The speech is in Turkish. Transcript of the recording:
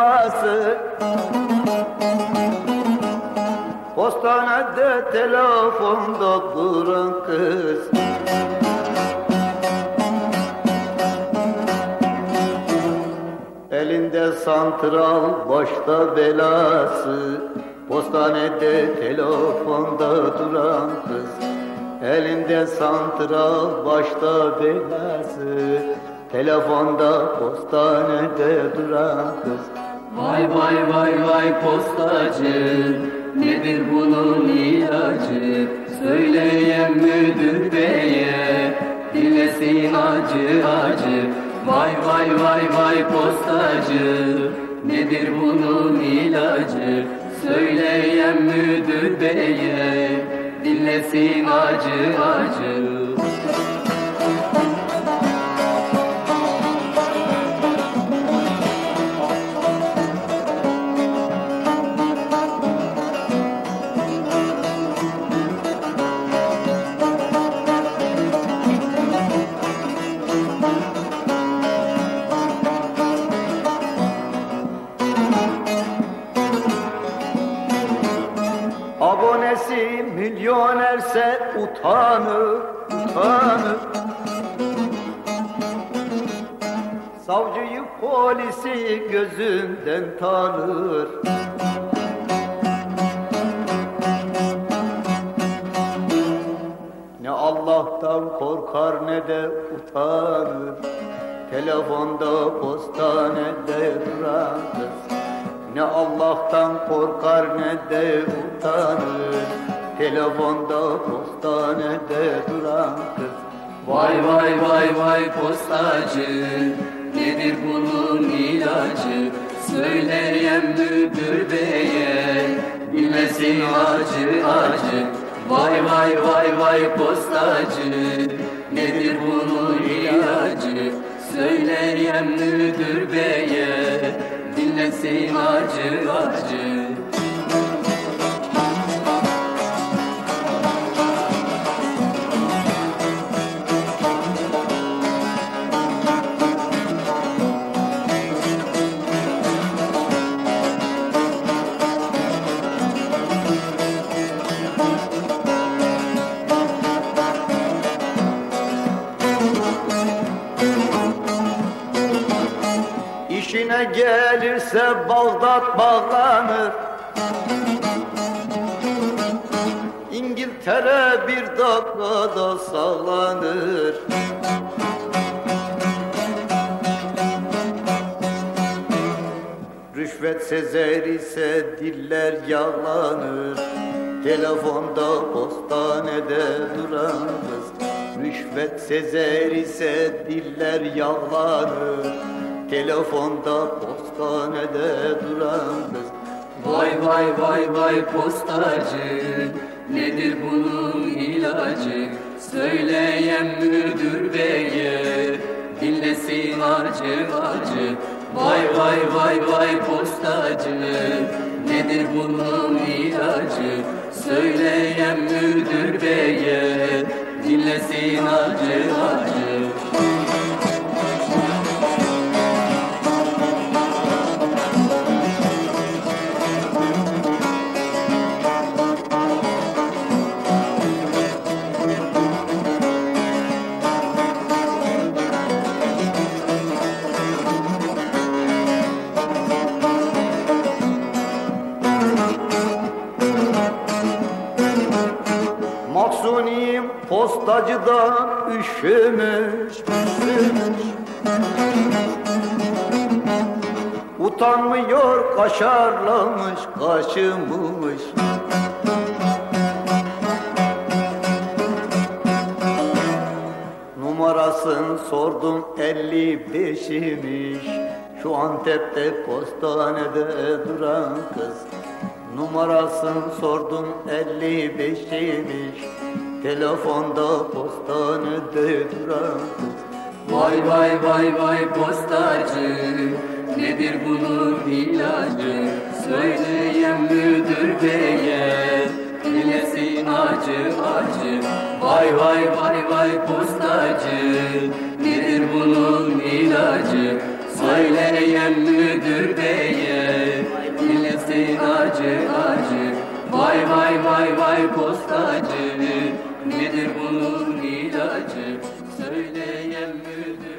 babası. Postanede telefonda duran kız. Elinde santral başta belası. Postanede telefonda duran kız. Elinde santral başta belası. Telefonda postanede duran kız Vay vay vay vay postacı. Nedir bunun ilacı? Söyleyen müdür beye. Dinlesin acı acı. Vay vay vay vay postacı. Nedir bunun ilacı? Söyleyen müdür beye. Dinlesin acı acı Abonesi milyonerse utanır, utanır. Savcıyı polisi gözünden tanır. Ne Allah'tan korkar ne de utanır. Telefonda postanede kız Ne Allah'tan korkar ne de utanır. Telefonda postanede duran kız. Vay vay vay vay postacı. Nedir bunun ilacı? Söyleyen müdür beye. Bilmesin acı acı. Vay vay vay vay postacı. Nedir bunun ilacı? Söyleyen müdür beye Dinlesin acı acı gelirse Bağdat bağlanır. İngiltere bir dakikada sağlanır Rüşvet sezer ise diller yağlanır. Telefonda postanede duran kız. Rüşvet sezer ise diller yağlanır Telefonda postanede duran kız. Vay vay vay vay postacı. Nedir bunun ilacı? Söyleyen müdür beye Dinlesin acı acı Vay vay vay vay postacı. Nedir bunun ilacı? Söyleyen müdür beye Dinlesin acı acı Maksuni postacıdan üşümüş, üşümüş. Utanmıyor kaşarlamış, kaşımış. Numarasını sordum 55'imiş Şu Antep'te postanede duran kız. Numarasını sordum 55'imiş Telefonda postanede duran Vay vay vay vay postacı Nedir bunun ilacı? Söyleyen müdür beye Dinlesin acı acı. Vay vay vay vay postacı Nedir bunun ilacı? Söyle Söyleyem müdür beye Dinlesin acı acı. Vay vay vay vay postacı Nedir bunun ilacı? Söyleyen müdür?